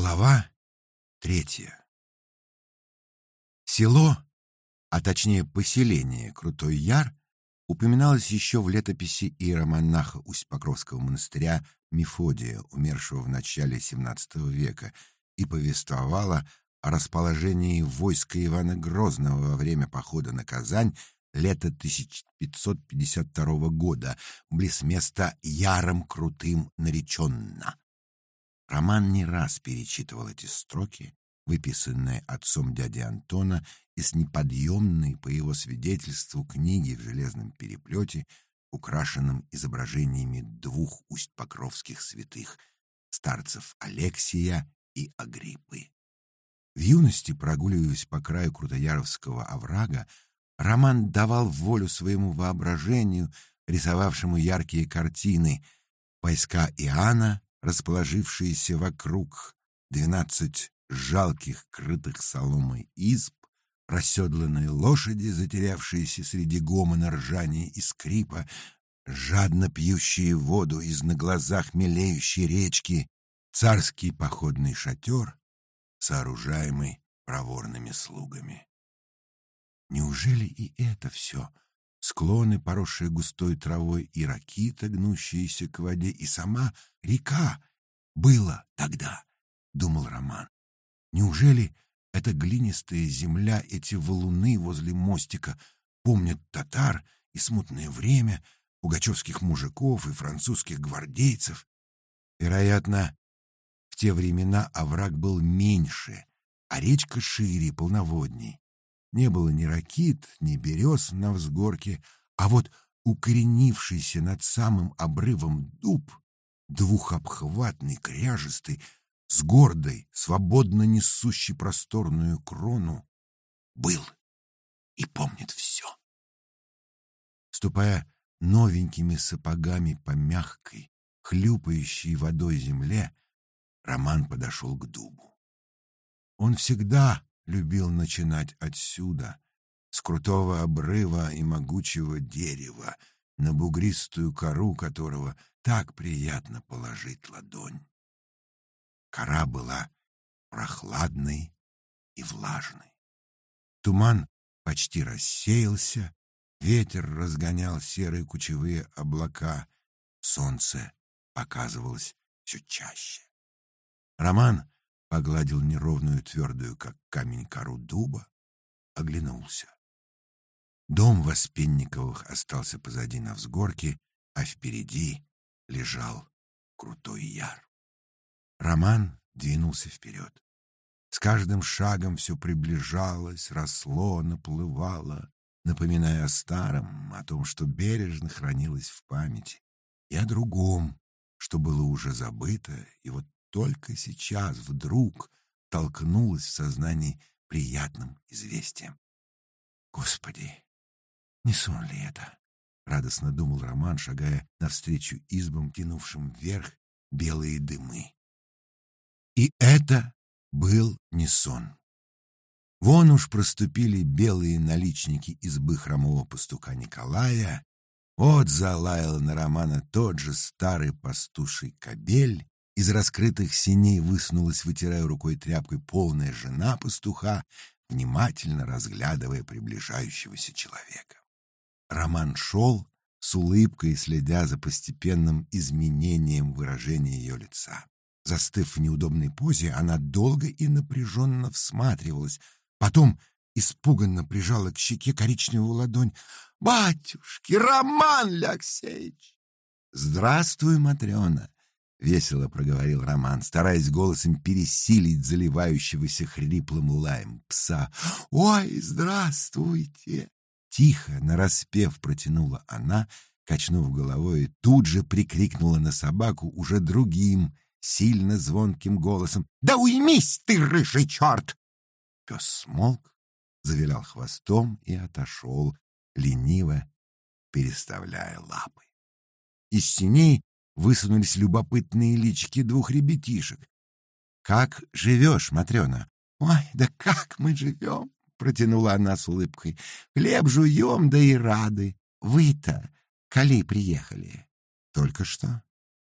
Глава третья. Село, а точнее поселение Крутой Яр, упоминалось еще в летописи иеромонаха Усть-Покровского монастыря Мефодия, умершего в начале XVII века, и повествовало о расположении войска Ивана Грозного во время похода на Казань лета 1552 года, близ места Яром Крутым нареченно. Роман не раз перечитывал эти строки, выписанные отцом дяди Антона из неподъемной, по его свидетельству, книги в железном переплете, украшенном изображениями двух усть-покровских святых — старцев Алексия и Агриппы. В юности, прогуливаясь по краю Крутояровского оврага, Роман давал волю своему воображению, рисовавшему яркие картины. Войска Иоанна, расположившиеся вокруг, двенадцать жалких, крытых соломой изб, расседланные лошади, затерявшиеся среди гомона ржания и скрипа, жадно пьющие воду из на глазах мелеющей речки, царский походный шатер, сооружаемый проворными слугами. Неужели и это все? Склоны, поросшие густой травой, и ракита, гнущиеся к воде, и сама река было тогда, — думал Роман. Неужели эта глинистая земля, эти валуны возле мостика помнят татар и смутное время, пугачевских мужиков и французских гвардейцев? Вероятно, в те времена овраг был меньше, а речка шире, полноводней. Не было ни ракит, ни берез на взгорке, а вот укоренившийся над самым обрывом дуб, двухобхватный, кряжистый, с гордой, свободно несущей просторную крону, был и помнит все. Ступая новенькими сапогами по мягкой, хлюпающей водой земле, Роман подошел к дубу. Он всегда любил начинать отсюда, с крутого обрыва и могучего дерева, на бугристую кору которого так приятно положить ладонь. Кора была прохладной и влажной. Туман почти рассеялся, ветер разгонял серые кучевые облака, солнце показывалось все чаще. Роман погладил неровную твердую, как камень, кору дуба, оглянулся. Дом Воспенниковых остался позади на взгорке, а впереди лежал крутой яр. Роман двинулся вперед. С каждым шагом все приближалось, росло, наплывало, напоминая о старом, о том, что бережно хранилось в памяти, и о другом, что было уже забыто, и вот только сейчас вдруг толкнулось в сознании приятным известием. Господи, не сон ли это? Радостно думал Роман, шагая навстречу избам, тянувшим вверх белые дымы. И это был не сон. Вон уж проступили белые наличники избы хромого пастука Николая, вот залаял на Романа тот же старый пастуший кобель, из раскрытых синей высунулась, вытирая рукой тряпкой, полная жена пастуха, внимательно разглядывая приближающегося человека. Роман шел, с улыбкой следя за постепенным изменением выражения ее лица. Застыв в неудобной позе, она долго и напряженно всматривалась, потом испуганно прижала к щеке коричневую ладонь. «Батюшки, Роман Алексеевич!» «Здравствуй, Матрена!» — весело проговорил Роман, стараясь голосом пересилить заливающегося хриплым лаем пса. «Ой, здравствуйте!» Тихо, нараспев протянула она, качнув головой, и тут же прикрикнула на собаку уже другим, сильно звонким голосом. «Да уймись ты, рыжий черт!» Пес смолк, завилял хвостом и отошел, лениво переставляя лапы. Из синей высунулись любопытные лички двух ребятишек. «Как живешь, Матрена?» «Ой, да как мы живем!» — протянула она с улыбкой. «Хлеб жуем, да и рады. Вы-то, коли приехали?» «Только что».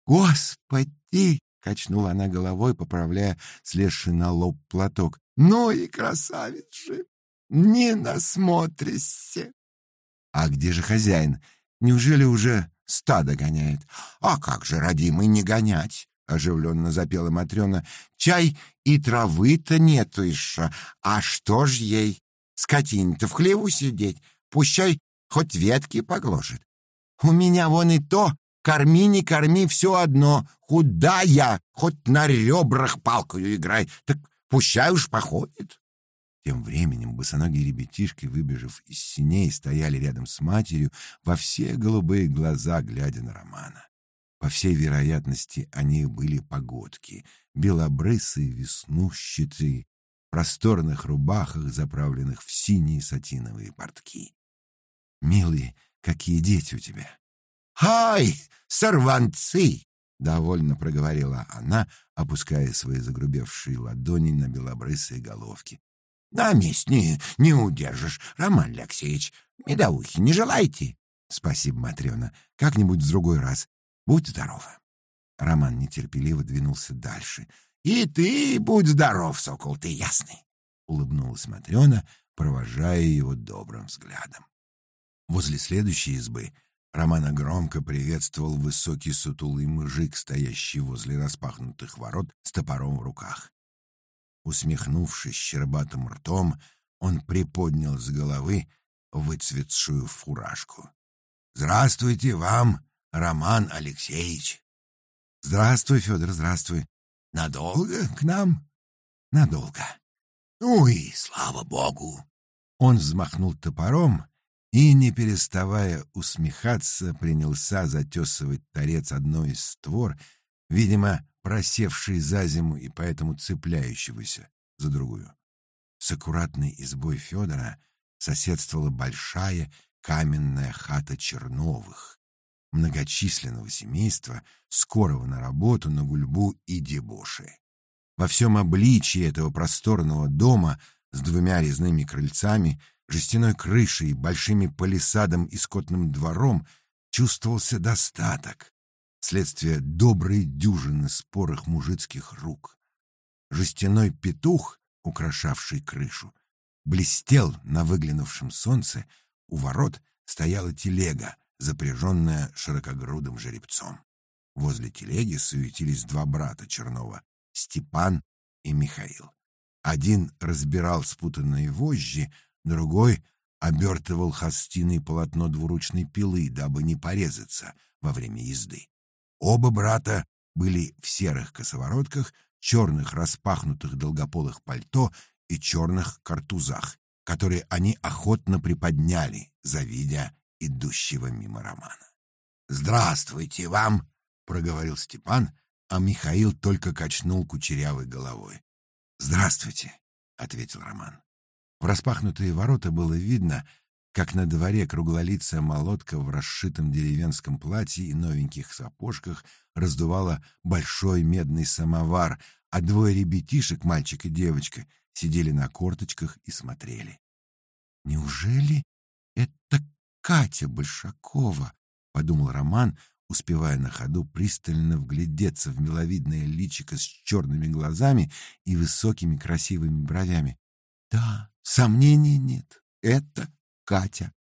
«Господи, качнула она головой, поправляя слезший на лоб платок. «Ну и красавец же! Не насмотришься!» «А где же хозяин? Неужели уже стадо гоняет?» «А как же, родимый, не гонять!» — оживленно запела Матрена. «Чай и травы-то нету еще. А что ж ей? Скотине-то в хлеву сидеть. Пущай хоть ветки погложит. У меня вон и то, корми, не корми, все одно. Худая, хоть на ребрах палкою играй. Так пущай уж походит». Тем временем босоногие ребятишки, выбежав из синей, стояли рядом с матерью во все голубые глаза, глядя на Романа. По всей вероятности, они были погодки, белобрысые, веснущатые, в просторных рубахах, заправленных в синие сатиновые портки. «Милые, какие дети у тебя!» «Ай, сорванцы!» — довольно проговорила она, опуская свои загрубевшие ладони на белобрысые головки. На мест не, не удержишь, Роман Алексеевич. Медовухи не желаете? Спасибо, Матрена. Как-нибудь в другой раз. Будь здорова. Роман нетерпеливо двинулся дальше. И ты будь здоров, сокол ты ясный, улыбнулась Матрена, провожая его добрым взглядом. Возле следующей избы Романа громко приветствовал высокий сутулый мужик, стоящий возле распахнутых ворот с топором в руках. Усмехнувшись щербатым ртом, он приподнял с головы выцветшую фуражку. «Здравствуйте вам, Роман Алексеевич!» «Здравствуй, Федор, здравствуй!» «Надолго к нам?» «Надолго!» «Ну и слава богу!» Он взмахнул топором и, не переставая усмехаться, принялся затесывать торец одной из створ, видимо, просевший за зиму и поэтому цепляющегося за другую. С аккуратной избой Федора соседствовала большая каменная хата Черновых, многочисленного семейства, скорого на работу, на гульбу и дебоши. Во всем обличии этого просторного дома с двумя резными крыльцами, жестяной крышей, большими палисадом и скотным двором чувствовался достаток, следствие доброй дюжины спорых мужицких рук. Жестяной петух, украшавший крышу, блестел на выглянувшем солнце, у ворот стояла телега, запряженная широкогрудым жеребцом. Возле телеги суетились два брата Чернова — Степан и Михаил. Один разбирал спутанные вожжи, другой обертывал хостиной полотно двуручной пилы, дабы не порезаться во время езды. Оба брата были в серых косоворотках, черных распахнутых долгополых пальто и черных картузах, которые они охотно приподняли, завидя идущего мимо Романа. «Здравствуйте вам!» — проговорил Степан, а Михаил только качнул кучерявой головой. «Здравствуйте!» — ответил Роман. В распахнутые ворота было видно, как на дворе круглолицая молотка в расшитом деревенском платье и новеньких сапожках раздувала большой медный самовар, а двое ребятишек, мальчик и девочка, сидели на корточках и смотрели. «Неужели это Катя Большакова?» — подумал Роман, успевая на ходу пристально вглядеться в миловидное личико с черными глазами и высокими красивыми бровями. «Да, сомнений нет, это Катя.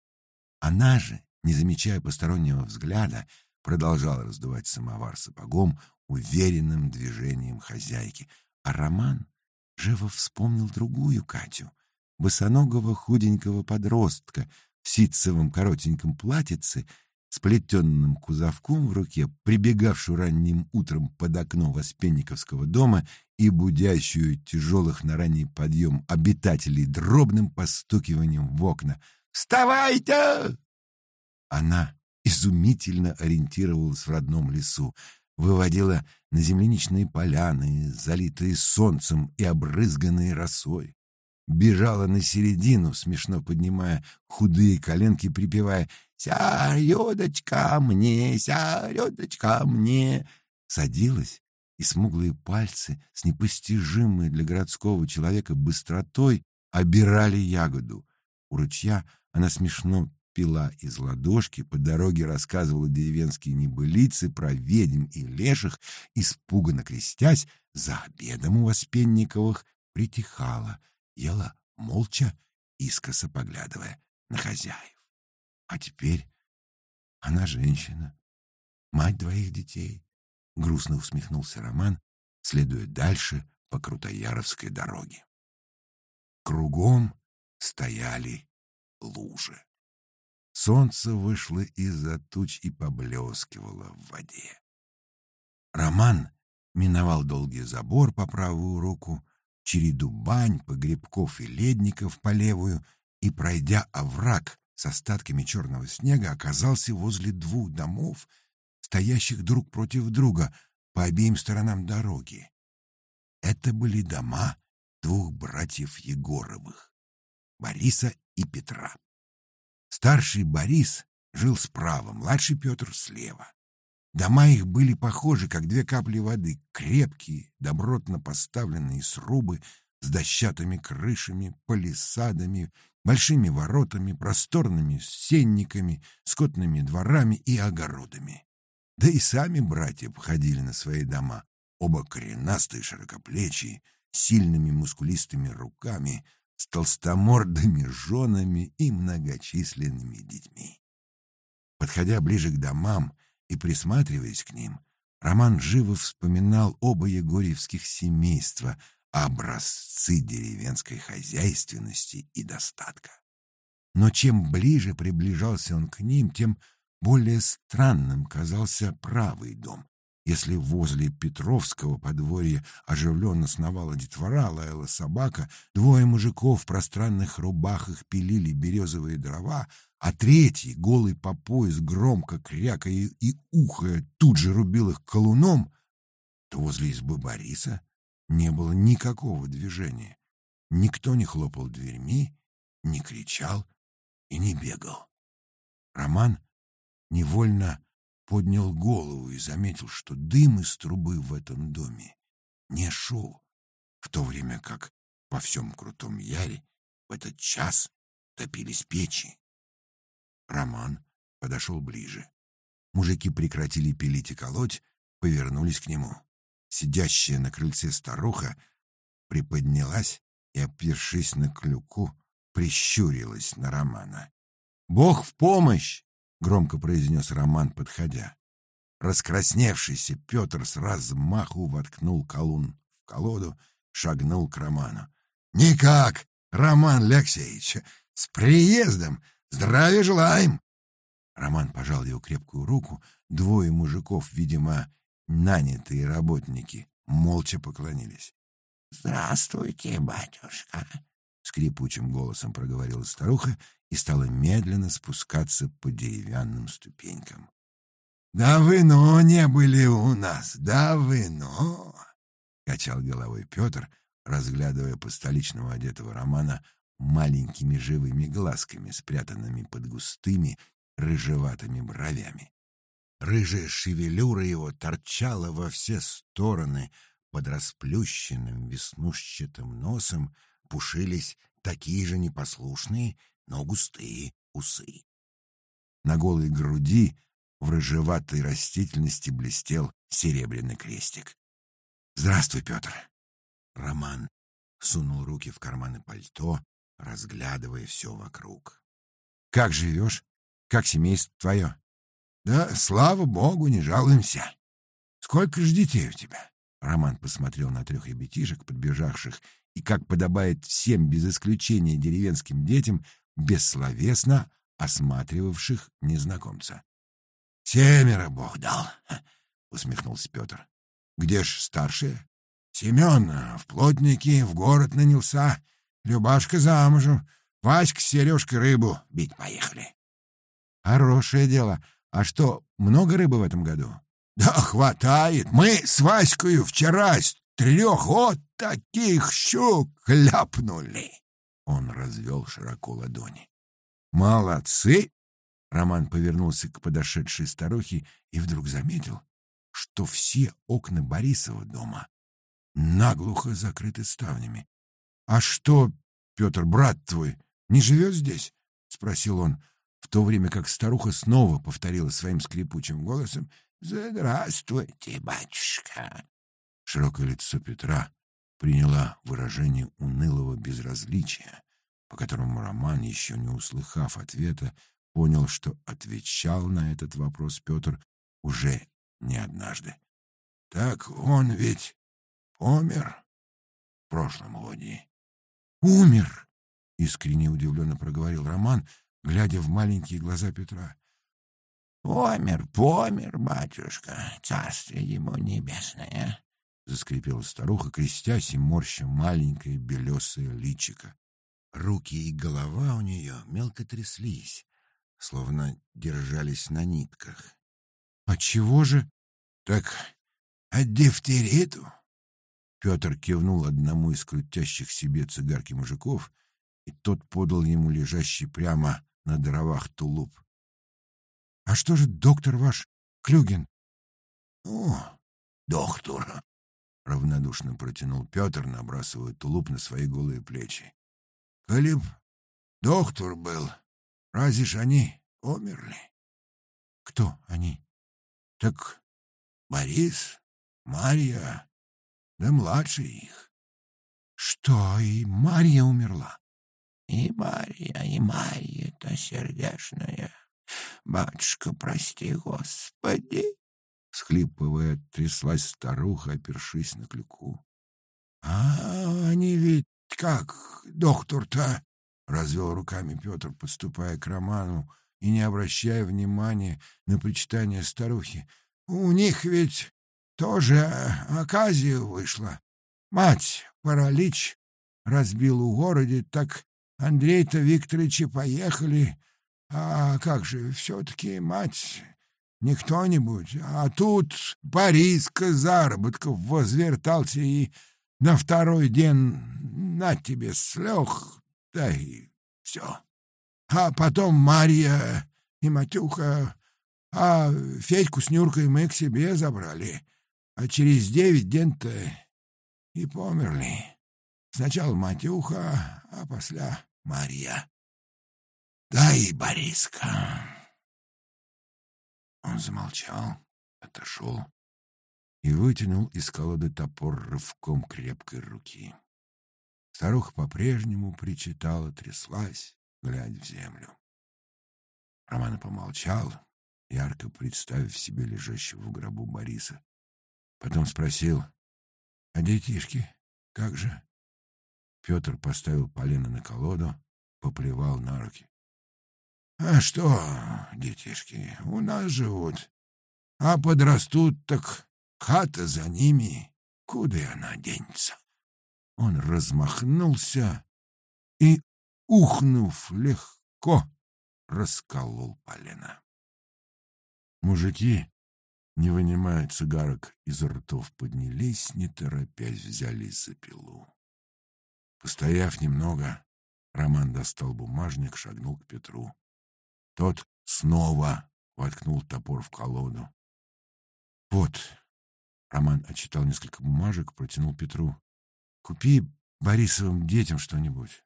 Она же, не замечая постороннего взгляда, продолжала раздувать самовар сапогом уверенным движением хозяйки. А Роман живо вспомнил другую Катю, босоногого худенького подростка в ситцевом коротеньком платьице с плетенным кузовком в руке, прибегавшую ранним утром под окно Воспенниковского дома и будящую тяжелых на ранний подъем обитателей дробным постукиванием в окна — Вставайте!» Она изумительно ориентировалась в родном лесу, выводила на земляничные поляны, залитые солнцем и обрызганные росой. Бежала на середину, смешно поднимая худые коленки, припевая «Сярёдочка мне, сярёдочка мне!» Садилась, и смуглые пальцы с непостижимой для городского человека быстротой обирали ягоду. У ручья она смешно пила из ладошки, по дороге рассказывала деревенские небылицы про ведьм и леших, испуганно крестясь, за обедом у Воспенниковых притихала, ела молча, искоса поглядывая на хозяев. А теперь она женщина, мать двоих детей. Грустно усмехнулся Роман, следуя дальше по Крутояровской дороге. Кругом стояли лужи. Солнце вышло из-за туч и поблескивало в воде. Роман миновал долгий забор по правую руку, череду бань, погребков и ледников по левую и, пройдя овраг с остатками черного снега, оказался возле двух домов, стоящих друг против друга по обеим сторонам дороги. Это были дома двух братьев Егоровых, Бориса и Петра. Старший Борис жил справа, младший Петр слева. Дома их были похожи, как две капли воды, крепкие, добротно поставленные срубы с дощатыми крышами, палисадами, большими воротами, просторными сенниками, скотными дворами и огородами. Да и сами братья походили на свои дома, оба коренастые, широкоплечие, сильными мускулистыми руками, с толстомордыми женами и многочисленными детьми. Подходя ближе к домам и присматриваясь к ним, Роман живо вспоминал оба егорьевских семейства, образцы деревенской хозяйственности и достатка. Но чем ближе приближался он к ним, тем более странным казался правый дом. Если возле Петровского подворья оживленно сновала детвора, лаяла собака, двое мужиков в пространных рубахах пилили березовые дрова, а третий, голый по пояс, громко крякая и ухая, тут же рубил их колуном, то возле избы Бориса не было никакого движения. Никто не хлопал дверьми, не кричал и не бегал. Роман невольно поднял голову и заметил, что дым из трубы в этом доме не шел, в то время как по всем Крутом Яре в этот час топились печи. Роман подошел ближе. Мужики прекратили пилить и колоть, повернулись к нему. Сидящая на крыльце старуха приподнялась и, опершись на клюку, прищурилась на Романа. «Бог в помощь!» Громко произнес Роман, подходя. Раскрасневшийся Петр с размаху воткнул колун в колоду, шагнул к Роману. «Никак, Роман Алексеевич! С приездом! Здравия желаем!» Роман пожал его крепкую руку. Двое мужиков, видимо, нанятые работники, молча поклонились. «Здравствуйте, батюшка!» — скрипучим голосом проговорила старуха и стала медленно спускаться по деревянным ступенькам. «Давно не были у нас, давно!» — качал головой Петр, разглядывая по столичному одетого Романа маленькими живыми глазками, спрятанными под густыми рыжеватыми бровями. Рыжая шевелюра его торчала во все стороны, под расплющенным веснушчатым носом пушились такие же непослушные, но густые усы. На голой груди в рыжеватой растительности блестел серебряный крестик. «Здравствуй, Петр!» Роман сунул руки в карманы пальто, разглядывая все вокруг. «Как живешь? Как семейство твое?» «Да, слава богу, не жалуемся. Сколько же детей у тебя?» Роман посмотрел на трех ребятишек, подбежавших и, как подобает всем без исключения деревенским детям, бессловесно осматривавших незнакомца. — Семеро Бог дал, — усмехнулся Петр. — Где ж старшие? — Семен в плотнике в город нанялся, Любашка замужем, Васька с Сережкой рыбу бить поехали. — Хорошее дело. А что, много рыбы в этом году? — Да хватает. Мы с Ваською вчера трех вот таких щук ляпнули. Он развел широко ладони. «Молодцы!» Роман повернулся к подошедшей старухе и вдруг заметил, что все окна Борисова дома наглухо закрыты ставнями. «А что, Петр, брат твой, не живет здесь?» — спросил он. в то время как старуха снова повторила своим скрипучим голосом «Здравствуйте, батюшка!» Широкое лицо Петра приняло выражение унылого безразличия, по которому Роман, еще не услыхав ответа, понял, что отвечал на этот вопрос Петр уже не однажды. «Так он ведь умер в прошлом годе». «Умер!» — искренне удивленно проговорил Роман, глядя в маленькие глаза Петра. «Помер, помер, батюшка, царствие ему небесное!» — заскрипела старуха, крестясь и морща маленькое белесое личико. Руки и голова у нее мелко тряслись, словно держались на нитках. — А чего же? — Так от дифтериту. Петр кивнул одному из крутящих себе цигарки мужиков, и тот подал ему лежащий прямо на дровах тулуп. — А что же доктор ваш, Клюгин? — О, доктор! — равнодушно протянул Петр, набрасывая тулуп на свои голые плечи. — Коли б доктор был, разве ж они умерли? — Кто они? — Так Борис, Марья, да младший их. — Что, и Марья умерла? — И Марья, и Марья-то сердечная. Батюшка, прости, Господи. Схлипывая, тряслась старуха, опершись на клюку. — А они ведь как, доктор-то? — развел руками Петр, подступая к Роману и не обращая внимания на причитание старухи. — У них ведь тоже оказия вышла. Мать паралич разбил у городе, так Андрей-то Викторовича поехали. А как же, все-таки мать не кто-нибудь, а тут Бориска заработков возвертался и на второй день на тебе слег, да и все. А потом Марья и Матюха, а Федьку с Нюркой мы к себе забрали, а через девять день-то и померли. Сначала Матюха, а после Марья. Да и Бориска. Он замолчал, отошел и вытянул из колоды топор рывком крепкой руки. Старуха по-прежнему причитала, тряслась, глядя в землю. Роман помолчал, ярко представив себе лежащего в гробу Бориса. Потом спросил, «А детишки, как же?» Петр поставил полено на колоду, поплевал на руки. А что, детишки, у нас живут. А подрастут, так хата за ними. Куда она денется? Он размахнулся и, ухнув легко, расколол полено. Мужики, не вынимая цигарок из ртов, поднялись, не торопясь, взялись за пилу. Постояв немного, Роман достал бумажник, шагнул к Петру. Тот снова воткнул топор в колоду. «Вот», — Роман отчитал несколько бумажек, протянул Петру. «Купи Борисовым детям что-нибудь».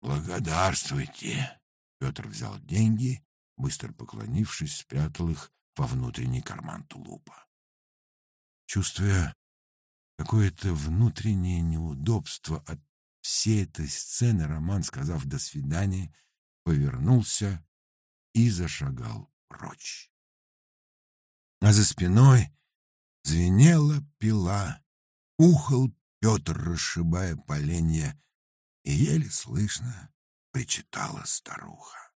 «Благодарствуйте!» Петр взял деньги, быстро поклонившись, спрятал их во внутренний карман тулупа. Чувствуя какое-то внутреннее неудобство от всей этой сцены, Роман, сказав «до свидания», повернулся и зашагал прочь. А за спиной звенела пила, ухал Петр, расшибая поленья, и еле слышно причитала старуха.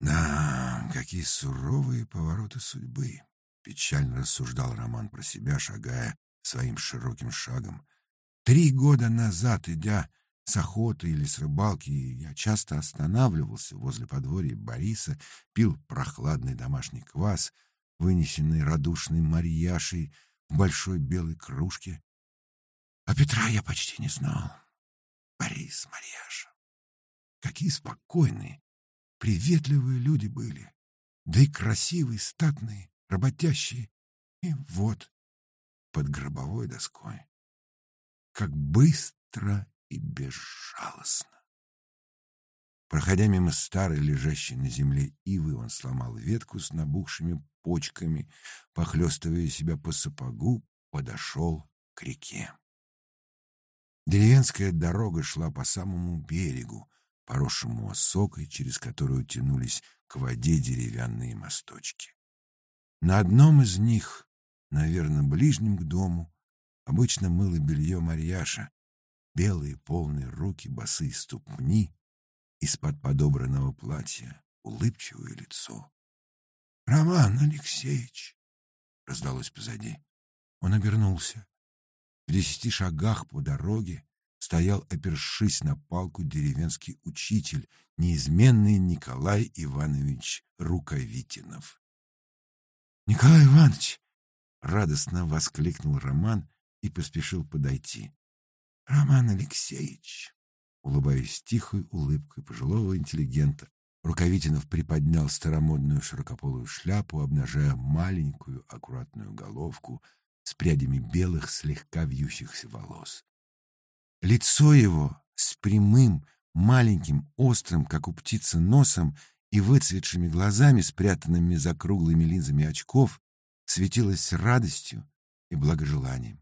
Да, какие суровые повороты судьбы! Печально рассуждал Роман про себя, шагая своим широким шагом. Три года назад, идя с охоты или с рыбалки я часто останавливался возле подворья Бориса, пил прохладный домашний квас, вынесенный радушной Марьяшей в большой белой кружке. А Петра я почти не знал. Борис, Марьяша. Какие спокойные, приветливые люди были. Да и красивые, статные, работящие. И вот, под гробовой доской. Как быстро и безжалостно. Проходя мимо старой, лежащей на земле ивы, он сломал ветку с набухшими почками, похлестывая себя по сапогу, подошел к реке. Деревенская дорога шла по самому берегу, поросшему осокой, через которую тянулись к воде деревянные мосточки. На одном из них, наверное, ближнем к дому, обычно мыло белье Марьяша, белые полные руки, босые ступни, из-под подобранного платья улыбчивое лицо. — Роман Алексеевич! — раздалось позади. Он обернулся. В десяти шагах по дороге стоял, опершись на палку, деревенский учитель, неизменный Николай Иванович Рукавитинов. — Николай Иванович! — радостно воскликнул Роман и поспешил подойти. — Роман Алексеевич! Улыбаясь тихой улыбкой пожилого интеллигента, Рукавитинов приподнял старомодную широкополую шляпу, обнажая маленькую аккуратную головку с прядями белых, слегка вьющихся волос. Лицо его с прямым, маленьким, острым, как у птицы, носом и выцветшими глазами, спрятанными за круглыми линзами очков, светилось радостью и благожеланием.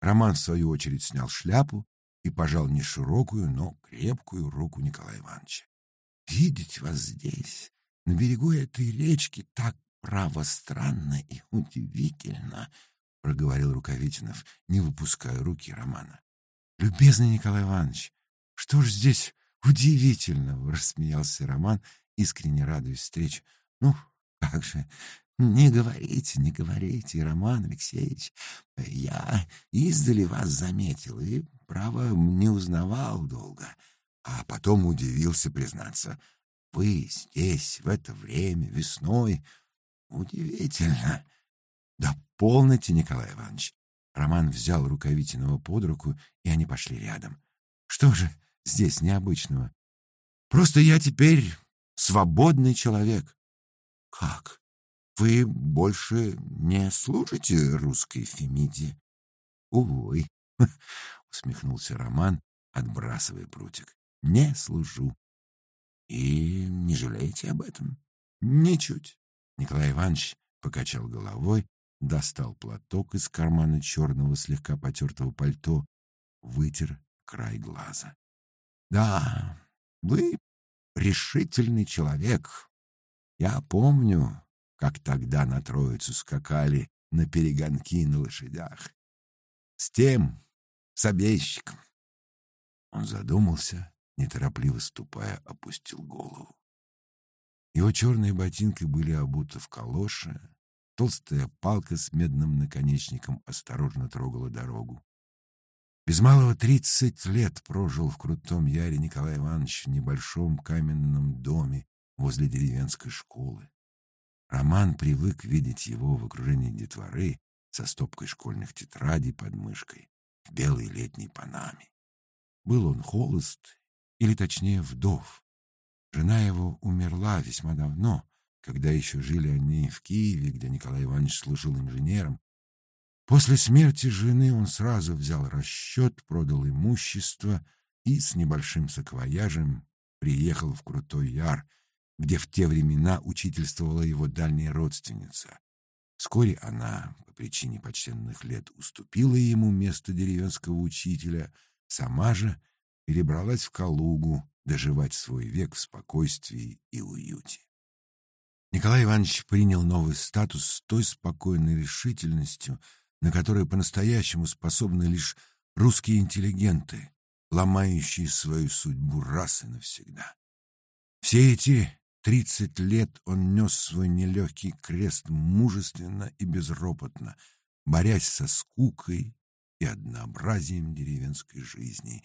Роман, в свою очередь, снял шляпу и пожал не широкую, но крепкую руку Николая Ивановича. «Видеть вас здесь, на берегу этой речки, так право странно и удивительно», — проговорил Рукавитинов, не выпуская руки Романа. «Любезный Николай Иванович, что ж здесь удивительного?» — рассмеялся Роман, искренне радуясь встрече. «Ну, как же, не говорите, не говорите, Роман Алексеевич. Я издали вас заметил и, право, не узнавал долго, а потом удивился признаться. Вы здесь в это время, весной. Удивительно. Да полноте, Николай Иванович. Роман взял Рукавитиного под руку, и они пошли рядом. Что же здесь необычного? Просто я теперь свободный человек. Как? Вы больше не служите русской Фемиде? Увы, усмехнулся Роман, отбрасывая прутик. Не служу. И не жалеете об этом? Ничуть. Николай Иванович покачал головой достал платок из кармана черного слегка потертого пальто, вытер край глаза. — Да, вы решительный человек. Я помню, как тогда на Троицу скакали на перегонки на лошадях. С тем, с обещиком. Он задумался, неторопливо ступая, опустил голову. Его черные ботинки были обуты в калоши, Толстая палка с медным наконечником осторожно трогала дорогу. Без малого тридцать лет прожил в Крутом Яре Николай Иванович в небольшом каменном доме возле деревенской школы. Роман привык видеть его в окружении детворы со стопкой школьных тетрадей под мышкой в белой летней панаме. Был он холост, или точнее вдов. Жена его умерла весьма давно, когда еще жили они в Киеве, где Николай Иванович служил инженером. После смерти жены он сразу взял расчет, продал имущество и с небольшим саквояжем приехал в Крутой Яр, где в те времена учительствовала его дальняя родственница. Вскоре она, по причине почтенных лет, уступила ему место деревенского учителя, сама же перебралась в Калугу доживать свой век в спокойствии и уюте. Николай Иванович принял новый статус с той спокойной решительностью, на которую по-настоящему способны лишь русские интеллигенты, ломающие свою судьбу раз и навсегда. Все эти тридцать лет он нес свой нелегкий крест мужественно и безропотно, борясь со скукой и однообразием деревенской жизни,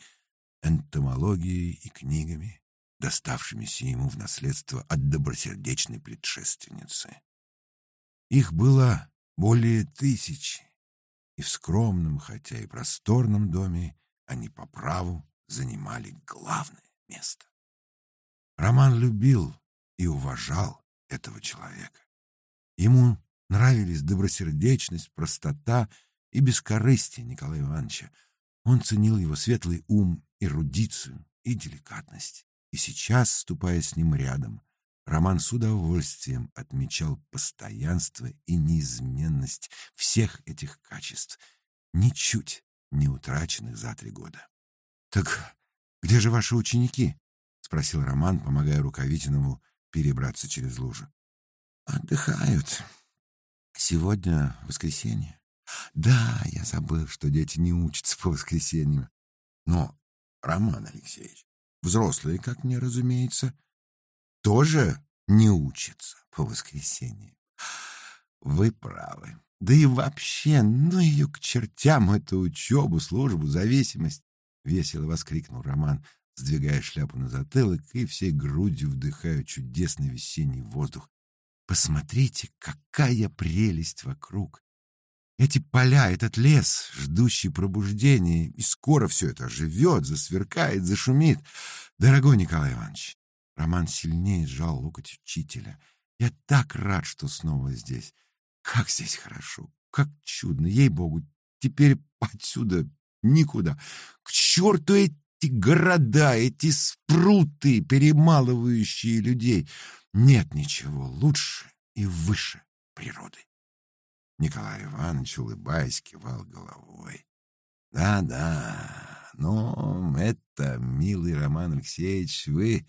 энтомологией и книгами, доставшимися ему в наследство от добросердечной предшественницы. Их было более тысячи, и в скромном, хотя и просторном доме они по праву занимали главное место. Роман любил и уважал этого человека. Ему нравились добросердечность, простота и бескорыстие Николая Ивановича. Он ценил его светлый ум, эрудицию и деликатность. И сейчас, ступая с ним рядом, Роман с удовольствием отмечал постоянство и неизменность всех этих качеств, ничуть не утраченных за три года. «Так где же ваши ученики?» — спросил Роман, помогая Рукавитиному перебраться через лужу. «Отдыхают. Сегодня воскресенье. Да, я забыл, что дети не учатся по воскресеньям. Но, Роман Алексеевич, взрослые, как мне разумеется, тоже не учатся по воскресеньям. Вы правы. Да и вообще, ну ее к чертям, эту учебу, службу, зависимость. Весело воскликнул Роман, сдвигая шляпу на затылок и всей грудью вдыхая чудесный весенний воздух. Посмотрите, какая прелесть вокруг! Эти поля, этот лес, ждущий пробуждения, и скоро все это оживет, засверкает, зашумит. Дорогой Николай Иванович, Роман сильнее сжал локоть учителя. Я так рад, что снова здесь. Как здесь хорошо, как чудно, ей-богу. Теперь отсюда никуда. К черту эти города, эти спруты, перемалывающие людей. Нет ничего лучше и выше природы. Николай Иванович, улыбаясь, кивал головой. «Да-да, но это, милый Роман Алексеевич, вы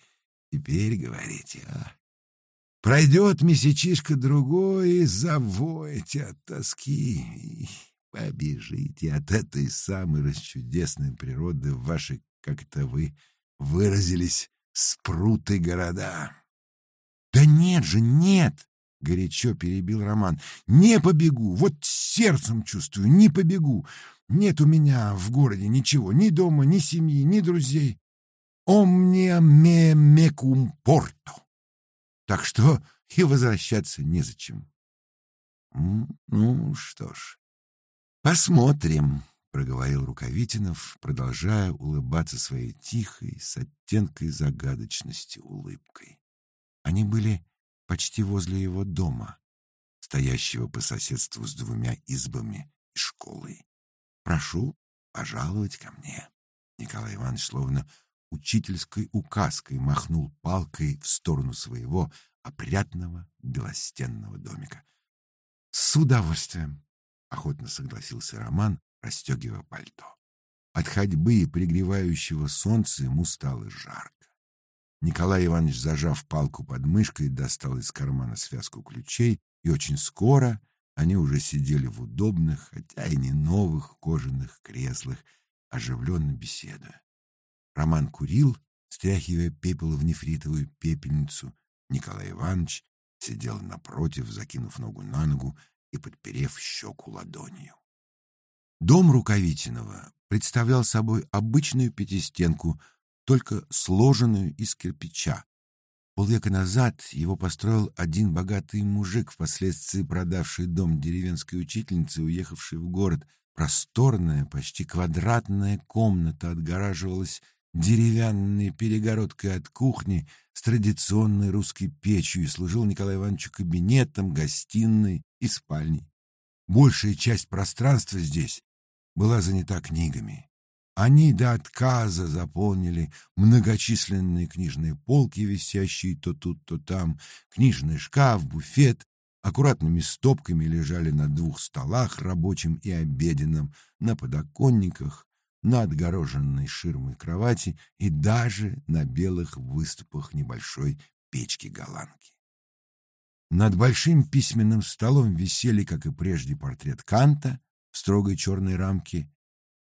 теперь говорите, а? Пройдет месячишка другой, завоете от тоски, и побежите от этой самой расчудесной природы в ваши, как это вы выразились, спруты города». «Да нет же, нет!» — горячо перебил Роман. «Не побегу, вот сердцем чувствую, не побегу. Нет у меня в городе ничего, ни дома, ни семьи, ни друзей. Omnia me mecum porto. Так что и возвращаться незачем». «Ну что ж, посмотрим», — проговорил Рукавитинов, продолжая улыбаться своей тихой, с оттенкой загадочности улыбкой. Они были почти возле его дома, стоящего по соседству с двумя избами и школой. «Прошу пожаловать ко мне». Николай Иванович словно учительской указкой махнул палкой в сторону своего опрятного белостенного домика. «С удовольствием!» — охотно согласился Роман, расстегивая пальто. От ходьбы и пригревающего солнца ему стало жарко. Николай Иванович, зажав палку под мышкой, достал из кармана связку ключей, и очень скоро они уже сидели в удобных, хотя и не новых кожаных креслах, оживленно беседуя. Роман курил, стряхивая пепел в нефритовую пепельницу. Николай Иванович сидел напротив, закинув ногу на ногу и подперев щеку ладонью. Дом Рукавитинова представлял собой обычную пятистенку — только сложенную из кирпича. Полвека назад его построил один богатый мужик, впоследствии продавший дом деревенской учительницы, уехавшей в город. Просторная, почти квадратная комната отгораживалась деревянной перегородкой от кухни с традиционной русской печью и служил Николаю Ивановичу кабинетом, гостиной и спальней. Большая часть пространства здесь была занята книгами. Они до отказа заполнили многочисленные книжные полки, висящие то тут, то там, книжный шкаф, буфет, аккуратными стопками лежали на двух столах, рабочем и обеденном, на подоконниках, на отгороженной ширмой кровати и даже на белых выступах небольшой печки-голландки. Над большим письменным столом висели, как и прежде, портрет Канта строгой черной рамке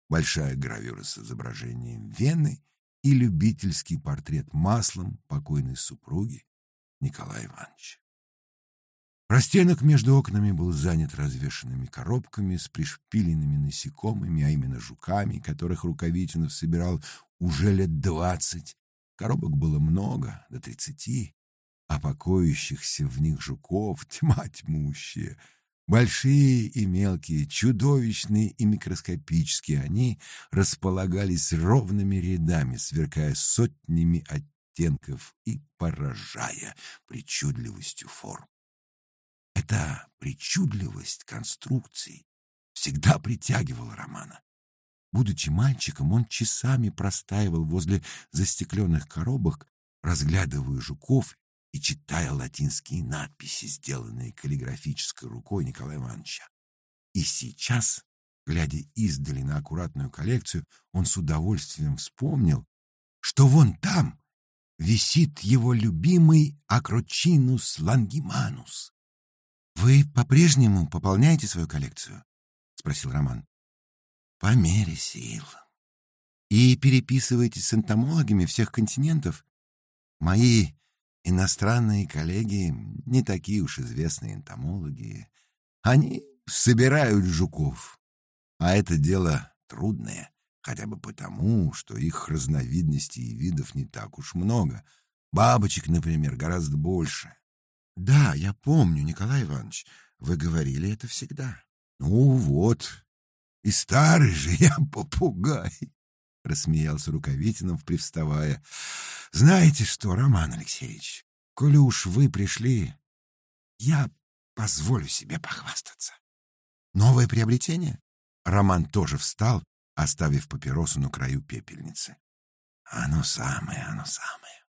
большая гравюра с изображением Вены и любительский портрет маслом покойной супруги Николая Ивановича. Простенок между окнами был занят развешанными коробками с пришпиленными насекомыми, а именно жуками, которых Рукавитинов собирал уже лет двадцать. Коробок было много, до тридцати, а покоящихся в них жуков тьма тьмущая — Большие и мелкие, чудовищные и микроскопические, они располагались ровными рядами, сверкая сотнями оттенков и поражая причудливостью форм. Эта причудливость конструкций всегда притягивала Романа. Будучи мальчиком, он часами простаивал возле застекленных коробок, разглядывая жуков и читая латинские надписи, сделанные каллиграфической рукой Николая Ивановича. И сейчас, глядя издали на аккуратную коллекцию, он с удовольствием вспомнил, что вон там висит его любимый Акрочинус лангиманус. «Вы по-прежнему пополняете свою коллекцию?» — спросил Роман. «По мере сил. И переписываетесь с энтомологами всех континентов? Мои иностранные коллеги не такие уж известные энтомологи. Они собирают жуков. А это дело трудное, хотя бы потому, что их разновидностей и видов не так уж много. Бабочек, например, гораздо больше. Да, я помню, Николай Иванович, вы говорили это всегда. Ну вот, и старый же я попугай, рассмеялся Рукавитинов, привставая. Знаете что, Роман Алексеевич, коли уж вы пришли, я позволю себе похвастаться. Новое приобретение? Роман тоже встал, оставив папиросу на краю пепельницы. Оно самое, оно самое.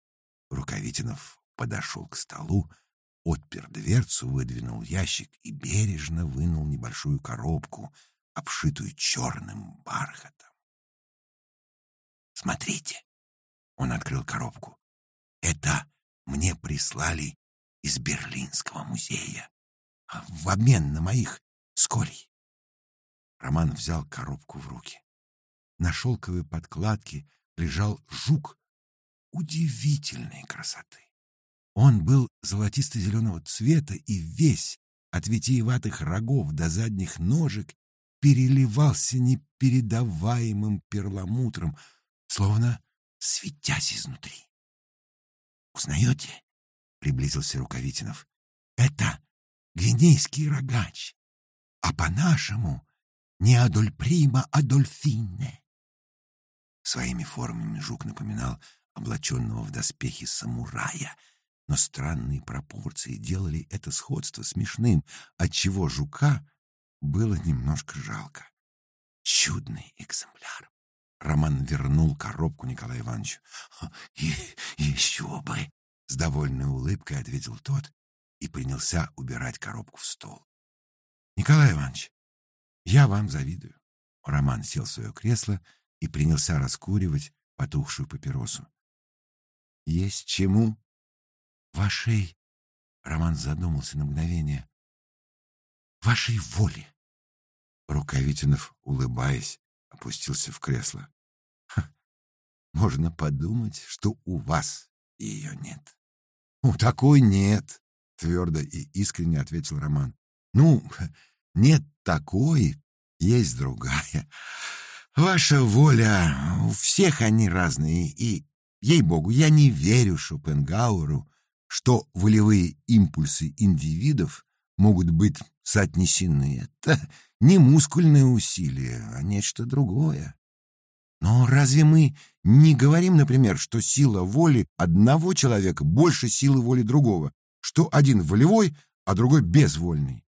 Рукавитинов подошел к столу, отпер дверцу, выдвинул ящик и бережно вынул небольшую коробку, обшитую черным бархатом. «Смотрите!» — он открыл коробку. «Это мне прислали из Берлинского музея в обмен на моих сколей». Роман взял коробку в руки. На шелковой подкладке лежал жук удивительной красоты. Он был золотисто-зеленого цвета и весь, от витиеватых рогов до задних ножек, переливался непередаваемым перламутром, словно светясь изнутри. «Узнаете?» — приблизился Рукавитинов. «Это гвинейский рогач, а по-нашему не Адольприма, а Дольфине». Своими формами жук напоминал облаченного в доспехи самурая — но странные пропорции делали это сходство смешным, отчего жука было немножко жалко. Чудный экземпляр. Роман вернул коробку Николаю Ивановичу. «И еще бы!» — с довольной улыбкой ответил тот и принялся убирать коробку в стол. «Николай Иванович, я вам завидую». Роман сел в свое кресло и принялся раскуривать потухшую папиросу. «Есть чему вашей...» Роман задумался на мгновение. «Вашей воли!» Рукавитинов, улыбаясь, опустился в кресло. «Можно подумать, что у вас ее нет». «У такой нет», — твердо и искренне ответил Роман. «Ну, нет такой, есть другая. Ваша воля, у всех они разные, и, ей-богу, я не верю Шопенгауэру, что волевые импульсы индивидов могут быть соотнесены. Это не мускульные усилия, а нечто другое. Но разве мы не говорим, например, что сила воли одного человека больше силы воли другого, что один волевой, а другой безвольный?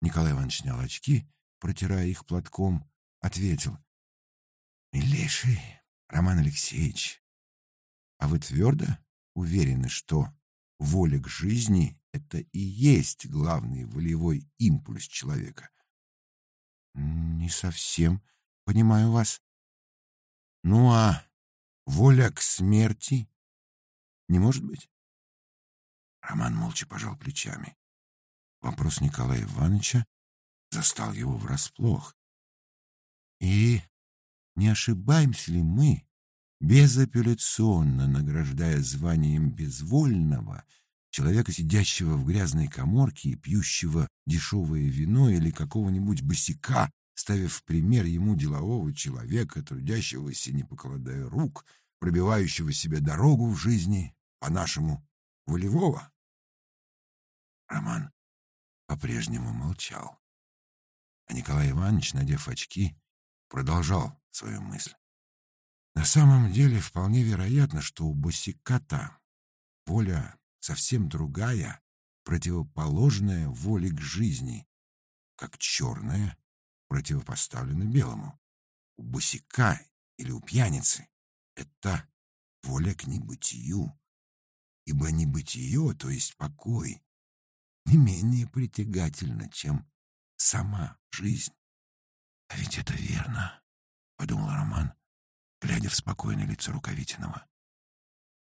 Николай Иванович снял очки, протирая их платком, ответил. «Милейший Роман Алексеевич, а вы твердо уверены, что воля к жизни — это и есть главный волевой импульс человека. Не совсем понимаю вас. Ну а воля к смерти не может быть? Роман молча пожал плечами. Вопрос Николая Ивановича застал его врасплох. И не ошибаемся ли мы, безапелляционно награждая званием безвольного человека, сидящего в грязной коморке и пьющего дешевое вино или какого-нибудь босика, ставив в пример ему делового человека, трудящегося, не покладая рук, пробивающего себе дорогу в жизни, по-нашему, волевого. Роман по-прежнему молчал. А Николай Иванович, надев очки, продолжал свою мысль. На самом деле вполне вероятно, что у босиката воля совсем другая, противоположная воле к жизни, как черная противопоставлена белому. У босика или у пьяницы это воля к небытию, ибо небытие, то есть покой, не менее притягательно, чем сама жизнь. А ведь это верно, — подумал Роман, глядя в спокойное лицо Рукавитиного.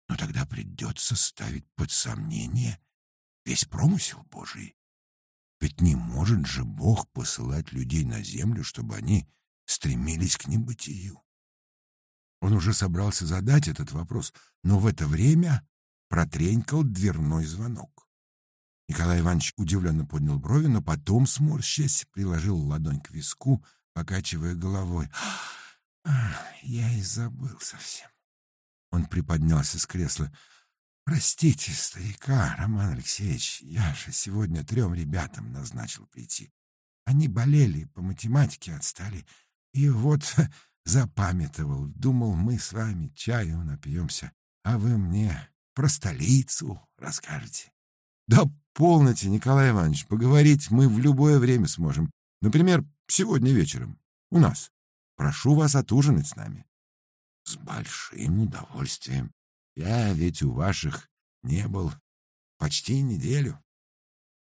Но тогда придется ставить под сомнение весь промысел Божий. Ведь не может же Бог посылать людей на землю, чтобы они стремились к небытию. Он уже собрался задать этот вопрос, но в это время протренькал дверной звонок. Николай Иванович удивленно поднял брови, но потом, сморщась, приложил ладонь к виску, покачивая головой. «Я и забыл совсем». Он приподнялся с кресла. «Простите, старика, Роман Алексеевич, я же сегодня трем ребятам назначил прийти. Они болели, по математике отстали, и вот запамятовал. Думал, мы с вами чаю напьемся, а вы мне про столицу расскажете. Да полноте, Николай Иванович, поговорить мы в любое время сможем. Например, сегодня вечером. У нас. Прошу вас отужинать с нами. С большим удовольствием. Я ведь у ваших не был почти неделю.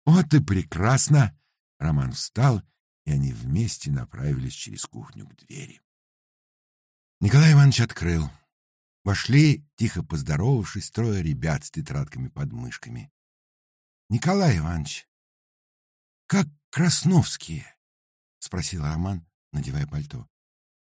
Вот и прекрасно! Роман встал, и они вместе направились через кухню к двери. Николай Иванович открыл. Вошли, тихо поздоровавшись, трое ребят с тетрадками под мышками. — Николай Иванович, как Красновские? — спросил Роман, надевая пальто.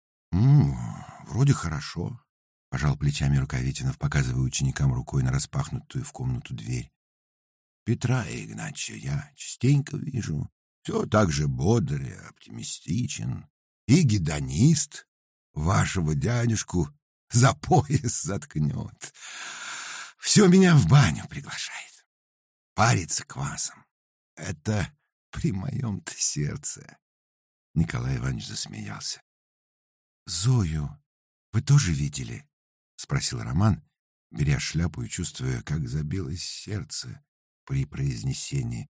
— вроде хорошо, — пожал плечами Рукавитинов, показывая ученикам рукой на распахнутую в комнату дверь. — Петра Игнатьевича я частенько вижу. Все так же бодр и оптимистичен. И гедонист, вашего дядюшку за пояс заткнет. Все меня в баню приглашает. Париться квасом. Это при моем-то сердце. Николай Иванович засмеялся. — Зою вы тоже видели? — спросил Роман, беря шляпу и чувствуя, как забилось сердце при произнесении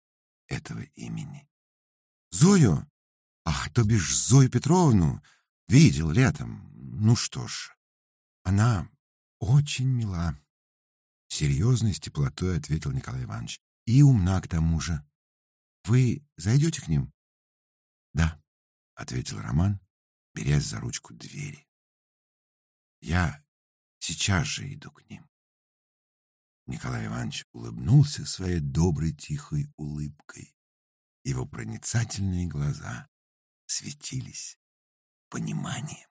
этого имени. — Зою? Ах, то бишь Зою Петровну? Видел летом. Ну что ж, она очень мила. Серьезно и теплотой ответил Николай Иванович. И умна к тому же. Вы зайдете к ним? Да, ответил Роман, берясь за ручку двери. Я сейчас же иду к ним. Николай Иванович улыбнулся своей доброй тихой улыбкой. Его проницательные глаза светились пониманием.